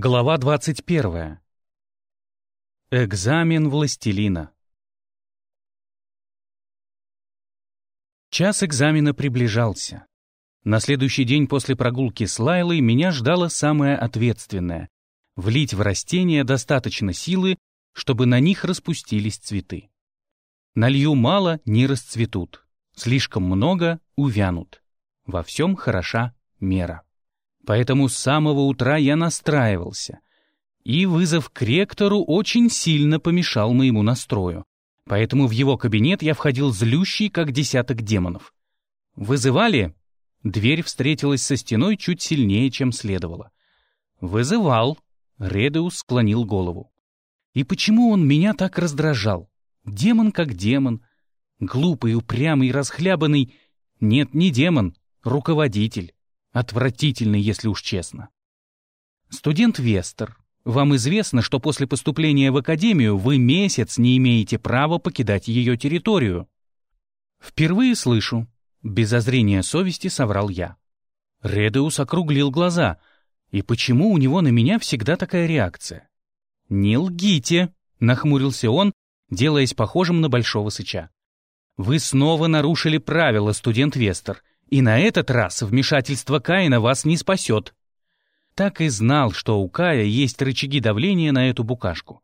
Глава 21. Экзамен властелина. Час экзамена приближался. На следующий день после прогулки с Лайлой меня ждало самое ответственное — влить в растения достаточно силы, чтобы на них распустились цветы. Налью мало — не расцветут, слишком много — увянут. Во всем хороша мера. Поэтому с самого утра я настраивался. И вызов к ректору очень сильно помешал моему настрою. Поэтому в его кабинет я входил злющий, как десяток демонов. «Вызывали?» Дверь встретилась со стеной чуть сильнее, чем следовало. «Вызывал», — Редеус склонил голову. «И почему он меня так раздражал? Демон как демон. Глупый, упрямый, расхлябанный. Нет, не демон, руководитель. Отвратительный, если уж честно. Студент Вестер, вам известно, что после поступления в академию вы месяц не имеете права покидать ее территорию. Впервые слышу. Без озрения совести соврал я. Редеус округлил глаза. И почему у него на меня всегда такая реакция? «Не лгите!» — нахмурился он, делаясь похожим на большого сыча. «Вы снова нарушили правила, студент Вестер, и на этот раз вмешательство Каина вас не спасет. Так и знал, что у Кая есть рычаги давления на эту букашку.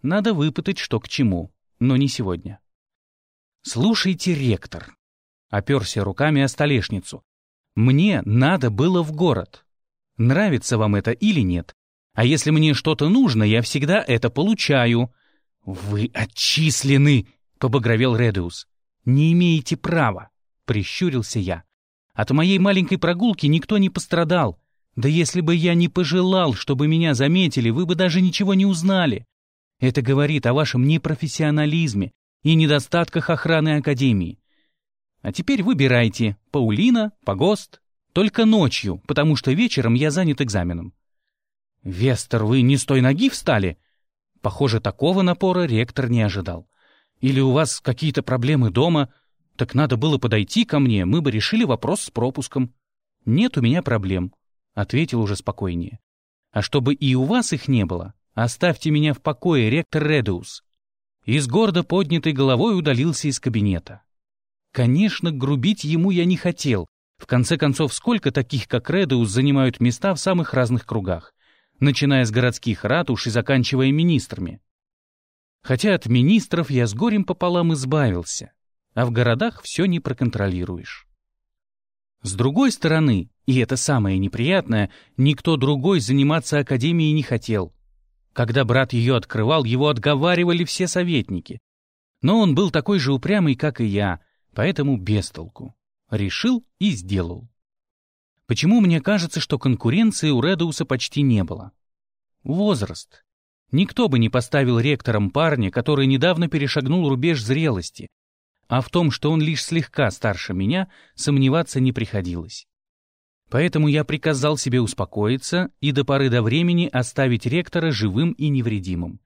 Надо выпытать, что к чему, но не сегодня. «Слушайте, ректор», — оперся руками о столешницу, «мне надо было в город. Нравится вам это или нет? А если мне что-то нужно, я всегда это получаю». «Вы отчислены», — побагровел Редеус. «Не имеете права», — прищурился я. От моей маленькой прогулки никто не пострадал. Да если бы я не пожелал, чтобы меня заметили, вы бы даже ничего не узнали. Это говорит о вашем непрофессионализме и недостатках охраны Академии. А теперь выбирайте, Паулина, Погост, только ночью, потому что вечером я занят экзаменом. Вестер, вы не с той ноги встали? Похоже, такого напора ректор не ожидал. Или у вас какие-то проблемы дома — так надо было подойти ко мне, мы бы решили вопрос с пропуском. Нет у меня проблем, — ответил уже спокойнее. А чтобы и у вас их не было, оставьте меня в покое, ректор Редеус. И с гордо поднятой головой удалился из кабинета. Конечно, грубить ему я не хотел. В конце концов, сколько таких, как Редеус, занимают места в самых разных кругах, начиная с городских ратуш и заканчивая министрами. Хотя от министров я с горем пополам избавился а в городах все не проконтролируешь. С другой стороны, и это самое неприятное, никто другой заниматься академией не хотел. Когда брат ее открывал, его отговаривали все советники. Но он был такой же упрямый, как и я, поэтому без толку. Решил и сделал. Почему мне кажется, что конкуренции у Редоуса почти не было? Возраст. Никто бы не поставил ректором парня, который недавно перешагнул рубеж зрелости, а в том, что он лишь слегка старше меня, сомневаться не приходилось. Поэтому я приказал себе успокоиться и до поры до времени оставить ректора живым и невредимым.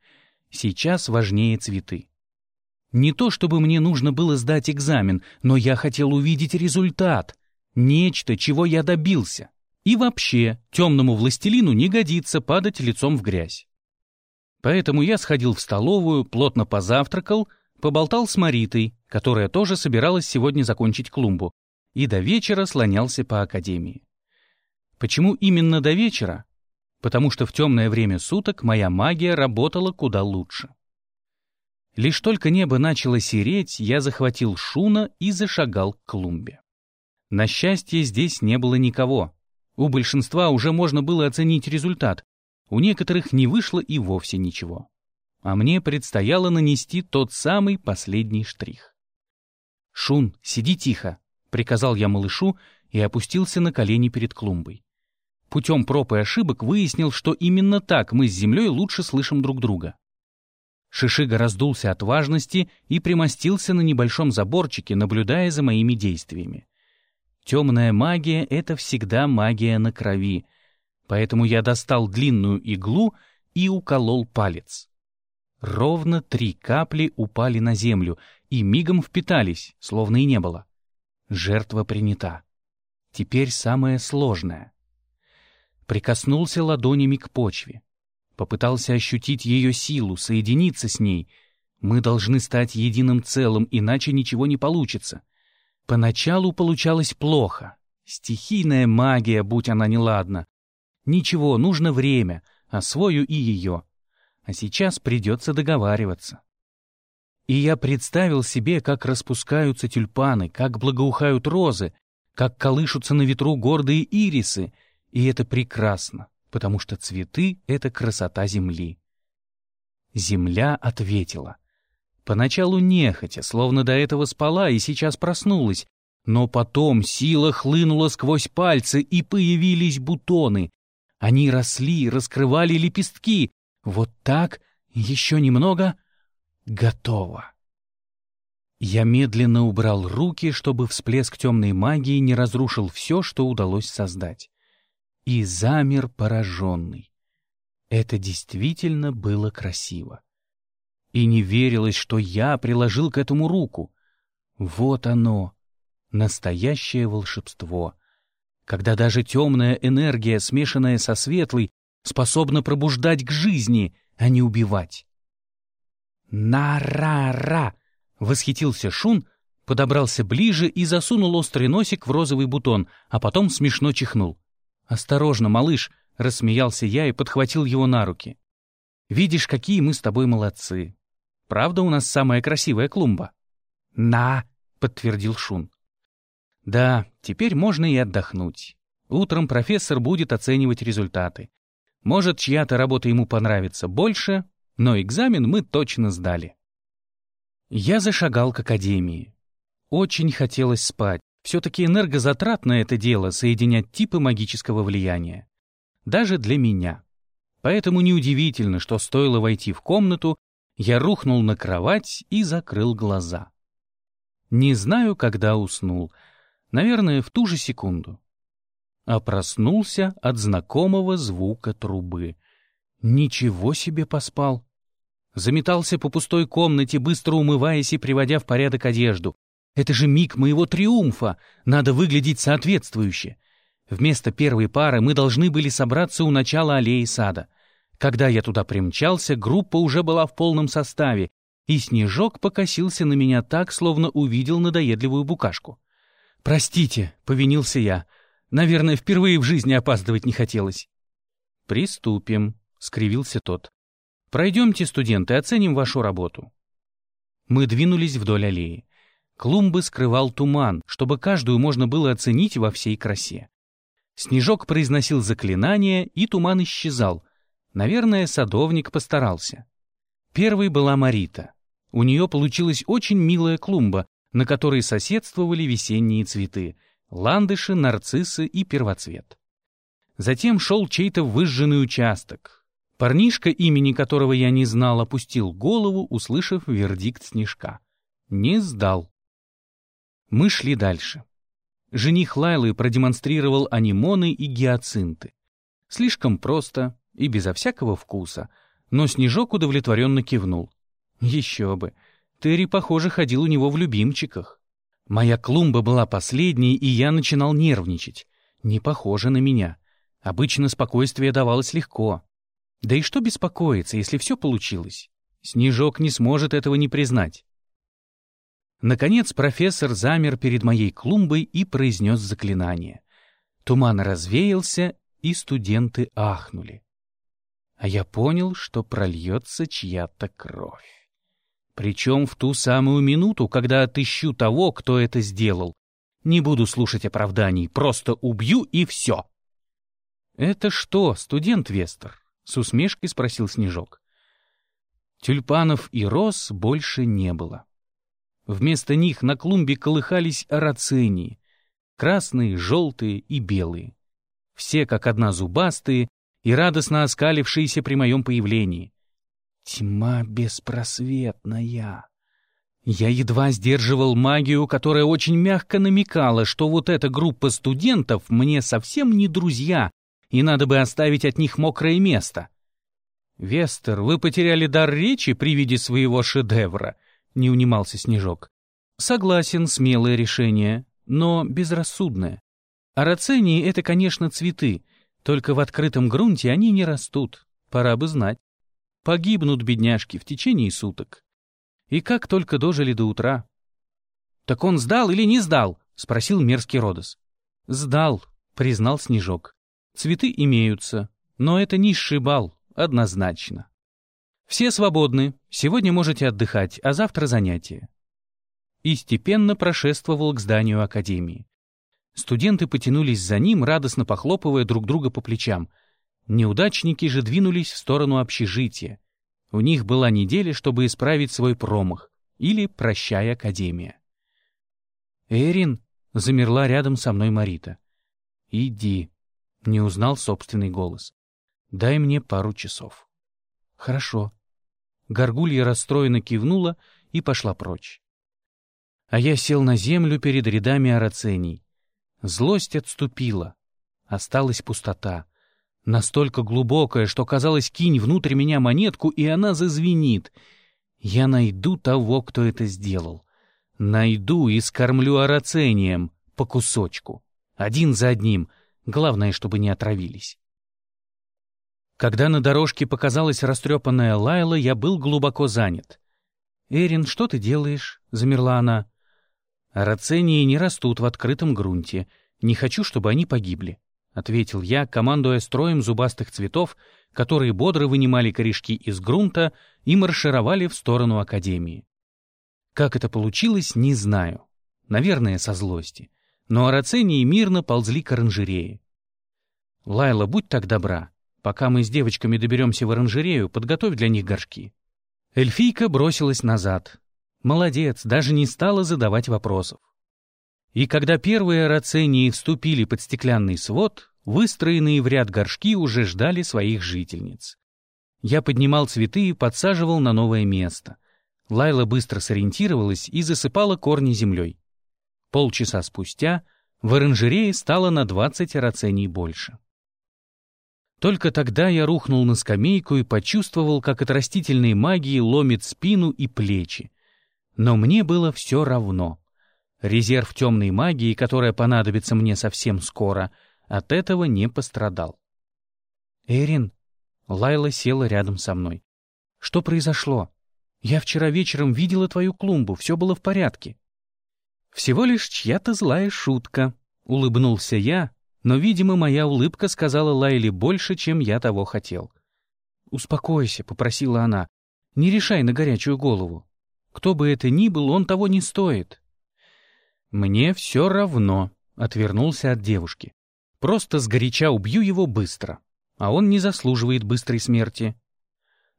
Сейчас важнее цветы. Не то чтобы мне нужно было сдать экзамен, но я хотел увидеть результат, нечто, чего я добился. И вообще, темному властелину не годится падать лицом в грязь. Поэтому я сходил в столовую, плотно позавтракал, поболтал с Маритой, которая тоже собиралась сегодня закончить клумбу, и до вечера слонялся по академии. Почему именно до вечера? Потому что в темное время суток моя магия работала куда лучше. Лишь только небо начало сереть, я захватил Шуна и зашагал к клумбе. На счастье, здесь не было никого. У большинства уже можно было оценить результат, у некоторых не вышло и вовсе ничего. А мне предстояло нанести тот самый последний штрих. «Шун, сиди тихо», — приказал я малышу и опустился на колени перед клумбой. Путем проб и ошибок выяснил, что именно так мы с землей лучше слышим друг друга. Шишига раздулся от важности и примостился на небольшом заборчике, наблюдая за моими действиями. Темная магия — это всегда магия на крови, поэтому я достал длинную иглу и уколол палец. Ровно три капли упали на землю и мигом впитались, словно и не было. Жертва принята. Теперь самое сложное. Прикоснулся ладонями к почве. Попытался ощутить ее силу, соединиться с ней. Мы должны стать единым целым, иначе ничего не получится. Поначалу получалось плохо. Стихийная магия, будь она неладна. Ничего, нужно время, освою и ее. А сейчас придется договариваться. И я представил себе, как распускаются тюльпаны, как благоухают розы, как колышутся на ветру гордые ирисы, и это прекрасно, потому что цветы — это красота земли. Земля ответила. Поначалу нехотя, словно до этого спала и сейчас проснулась, но потом сила хлынула сквозь пальцы, и появились бутоны. Они росли, раскрывали лепестки. Вот так, еще немного — Готово. Я медленно убрал руки, чтобы всплеск темной магии не разрушил все, что удалось создать. И замер пораженный. Это действительно было красиво. И не верилось, что я приложил к этому руку. Вот оно, настоящее волшебство, когда даже темная энергия, смешанная со светлой, способна пробуждать к жизни, а не убивать. «На-ра-ра!» — восхитился Шун, подобрался ближе и засунул острый носик в розовый бутон, а потом смешно чихнул. «Осторожно, малыш!» — рассмеялся я и подхватил его на руки. «Видишь, какие мы с тобой молодцы. Правда, у нас самая красивая клумба?» «На!» — подтвердил Шун. «Да, теперь можно и отдохнуть. Утром профессор будет оценивать результаты. Может, чья-то работа ему понравится больше, но экзамен мы точно сдали. Я зашагал к академии. Очень хотелось спать. Все-таки энергозатратно это дело соединять типы магического влияния. Даже для меня. Поэтому неудивительно, что стоило войти в комнату, я рухнул на кровать и закрыл глаза. Не знаю, когда уснул. Наверное, в ту же секунду. А проснулся от знакомого звука трубы. Ничего себе поспал. Заметался по пустой комнате, быстро умываясь и приводя в порядок одежду. Это же миг моего триумфа, надо выглядеть соответствующе. Вместо первой пары мы должны были собраться у начала аллеи сада. Когда я туда примчался, группа уже была в полном составе, и Снежок покосился на меня так, словно увидел надоедливую букашку. «Простите», — повинился я. «Наверное, впервые в жизни опаздывать не хотелось». «Приступим», — скривился тот. Пройдемте, студенты, оценим вашу работу. Мы двинулись вдоль аллеи. Клумбы скрывал туман, чтобы каждую можно было оценить во всей красе. Снежок произносил заклинание, и туман исчезал. Наверное, садовник постарался. Первой была Марита. У нее получилась очень милая клумба, на которой соседствовали весенние цветы — ландыши, нарциссы и первоцвет. Затем шел чей-то выжженный участок, Парнишка, имени которого я не знал, опустил голову, услышав вердикт снежка. Не сдал. Мы шли дальше. Жених Лайлы продемонстрировал анимоны и гиацинты. Слишком просто и безо всякого вкуса, но Снежок удовлетворенно кивнул. Еще бы. Терри, похоже, ходил у него в любимчиках. Моя клумба была последней, и я начинал нервничать. Не похоже на меня. Обычно спокойствие давалось легко. Да и что беспокоиться, если все получилось? Снежок не сможет этого не признать. Наконец профессор замер перед моей клумбой и произнес заклинание. Туман развеялся, и студенты ахнули. А я понял, что прольется чья-то кровь. Причем в ту самую минуту, когда отыщу того, кто это сделал. Не буду слушать оправданий, просто убью и все. Это что, студент Вестер? С усмешкой спросил Снежок. Тюльпанов и роз больше не было. Вместо них на клумбе колыхались арацинии, красные, желтые и белые. Все как одна зубастые и радостно оскалившиеся при моем появлении. Тьма беспросветная. Я едва сдерживал магию, которая очень мягко намекала, что вот эта группа студентов мне совсем не друзья, и надо бы оставить от них мокрое место. «Вестер, вы потеряли дар речи при виде своего шедевра», — не унимался Снежок. «Согласен, смелое решение, но безрассудное. Арацении — это, конечно, цветы, только в открытом грунте они не растут. Пора бы знать. Погибнут бедняжки в течение суток. И как только дожили до утра. «Так он сдал или не сдал?» — спросил мерзкий Родос. «Сдал», — признал Снежок. «Цветы имеются, но это низший бал, однозначно. Все свободны, сегодня можете отдыхать, а завтра занятия». И степенно прошествовал к зданию Академии. Студенты потянулись за ним, радостно похлопывая друг друга по плечам. Неудачники же двинулись в сторону общежития. У них была неделя, чтобы исправить свой промах. Или «Прощай, Академия». «Эрин», — замерла рядом со мной Марита. «Иди», — не узнал собственный голос. «Дай мне пару часов». «Хорошо». Горгулья расстроенно кивнула и пошла прочь. А я сел на землю перед рядами арацений. Злость отступила. Осталась пустота. Настолько глубокая, что, казалось, кинь внутрь меня монетку, и она зазвенит. Я найду того, кто это сделал. Найду и скормлю арацением по кусочку. Один за одним. Главное, чтобы не отравились. Когда на дорожке показалась растрепанная Лайла, я был глубоко занят. «Эрин, что ты делаешь?» — замерла она. «Арацении не растут в открытом грунте. Не хочу, чтобы они погибли», — ответил я, командуя строем зубастых цветов, которые бодро вынимали корешки из грунта и маршировали в сторону Академии. Как это получилось, не знаю. Наверное, со злости. Но арацении мирно ползли к оранжерее. «Лайла, будь так добра. Пока мы с девочками доберемся в оранжерею, подготовь для них горшки». Эльфийка бросилась назад. Молодец, даже не стала задавать вопросов. И когда первые арацении вступили под стеклянный свод, выстроенные в ряд горшки уже ждали своих жительниц. Я поднимал цветы и подсаживал на новое место — Лайла быстро сориентировалась и засыпала корни землей. Полчаса спустя в оранжерее стало на 20 рацений больше. Только тогда я рухнул на скамейку и почувствовал, как от растительной магии ломит спину и плечи. Но мне было все равно. Резерв темной магии, которая понадобится мне совсем скоро, от этого не пострадал. «Эрин», — Лайла села рядом со мной. «Что произошло?» Я вчера вечером видела твою клумбу, все было в порядке. Всего лишь чья-то злая шутка, улыбнулся я, но, видимо, моя улыбка сказала Лайле больше, чем я того хотел. «Успокойся», — попросила она, — «не решай на горячую голову. Кто бы это ни был, он того не стоит». «Мне все равно», — отвернулся от девушки. «Просто сгоряча убью его быстро, а он не заслуживает быстрой смерти».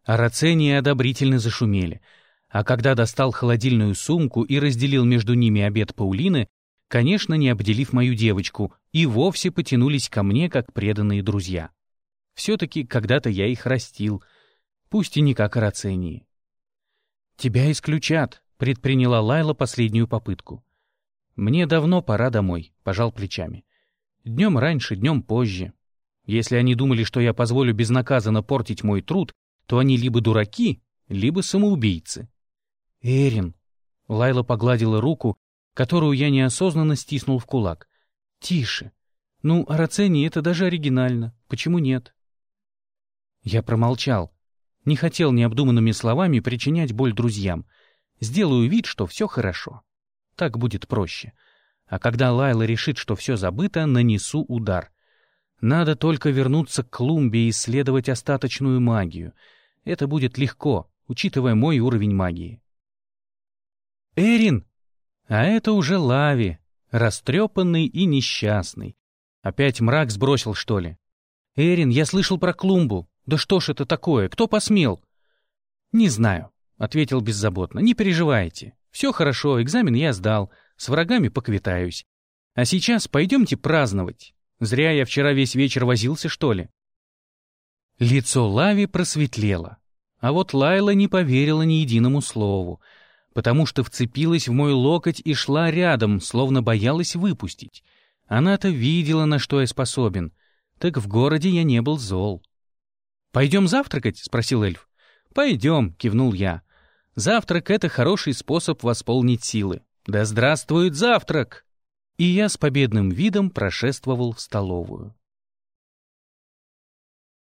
Арацении одобрительно зашумели, а когда достал холодильную сумку и разделил между ними обед Паулины, конечно, не обделив мою девочку, и вовсе потянулись ко мне, как преданные друзья. Все-таки когда-то я их растил, пусть и не как Арацении. «Тебя исключат», — предприняла Лайла последнюю попытку. «Мне давно пора домой», — пожал плечами. «Днем раньше, днем позже. Если они думали, что я позволю безнаказанно портить мой труд, то они либо дураки, либо самоубийцы. «Эрин!» — Лайла погладила руку, которую я неосознанно стиснул в кулак. «Тише! Ну, Арацени — это даже оригинально. Почему нет?» Я промолчал. Не хотел необдуманными словами причинять боль друзьям. Сделаю вид, что все хорошо. Так будет проще. А когда Лайла решит, что все забыто, нанесу удар. Надо только вернуться к клумбе и исследовать остаточную магию — это будет легко, учитывая мой уровень магии. «Эрин!» А это уже Лави, растрепанный и несчастный. Опять мрак сбросил, что ли? «Эрин, я слышал про клумбу. Да что ж это такое? Кто посмел?» «Не знаю», — ответил беззаботно. «Не переживайте. Все хорошо, экзамен я сдал. С врагами поквитаюсь. А сейчас пойдемте праздновать. Зря я вчера весь вечер возился, что ли?» Лицо Лави просветлело. А вот Лайла не поверила ни единому слову, потому что вцепилась в мой локоть и шла рядом, словно боялась выпустить. Она-то видела, на что я способен. Так в городе я не был зол. «Пойдем завтракать?» — спросил эльф. «Пойдем», — кивнул я. «Завтрак — это хороший способ восполнить силы. Да здравствует завтрак!» И я с победным видом прошествовал в столовую.